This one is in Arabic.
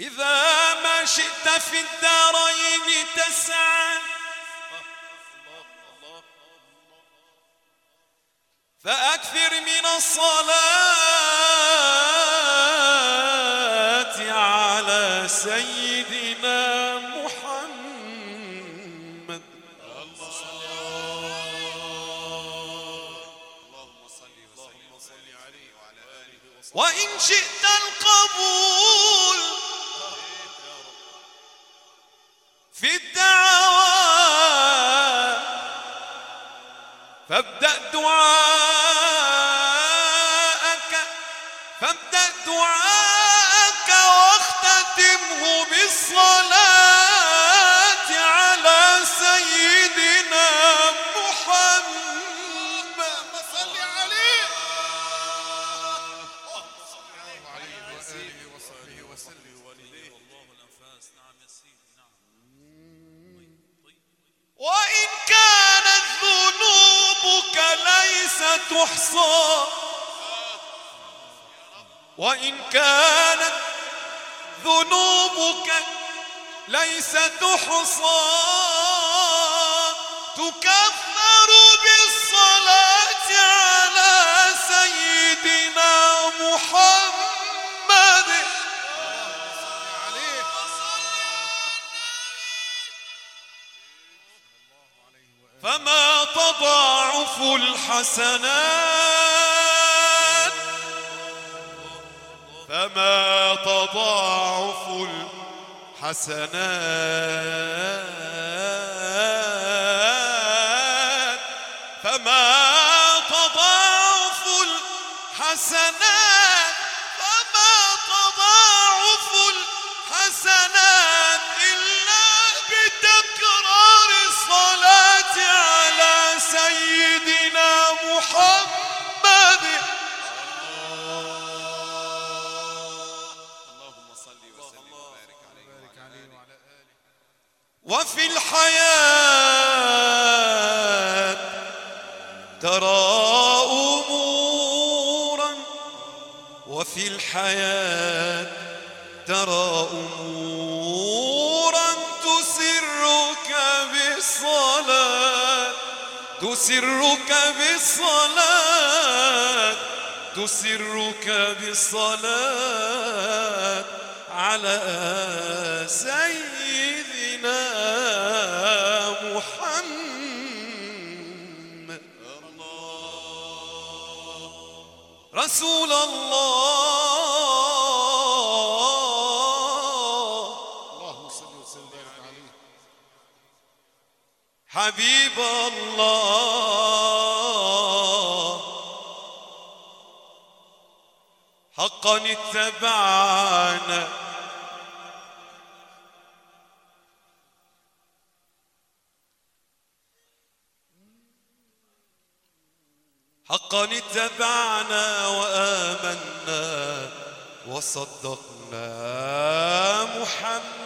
إذا ما شئت في الدارين تسعى. فأكثر من الصلاة على سيدنا محمد. اللهم صل وسلم وإن شئت القبول في الدعوات فابدأ ليس تحصى. وإن كانت ذنوبك ليس تحصى تكفر بالصلاة على سيدنا محمد. فما تضاعف الحسنات فما تضاعف الحسنات فما تضاعف الحسنات فما تضاعف الحسنات وفي الحياة ترى أمورا وفي الحياة ترى أمورا تسرك بالصلاة تسرك بالصلاة تسرك بالصلاة على محمد رسول الله. اللهم صل وسلم عليه. حبيب الله. حقا اتبعنا. حقا اتبعنا وآمنا وصدقنا محمد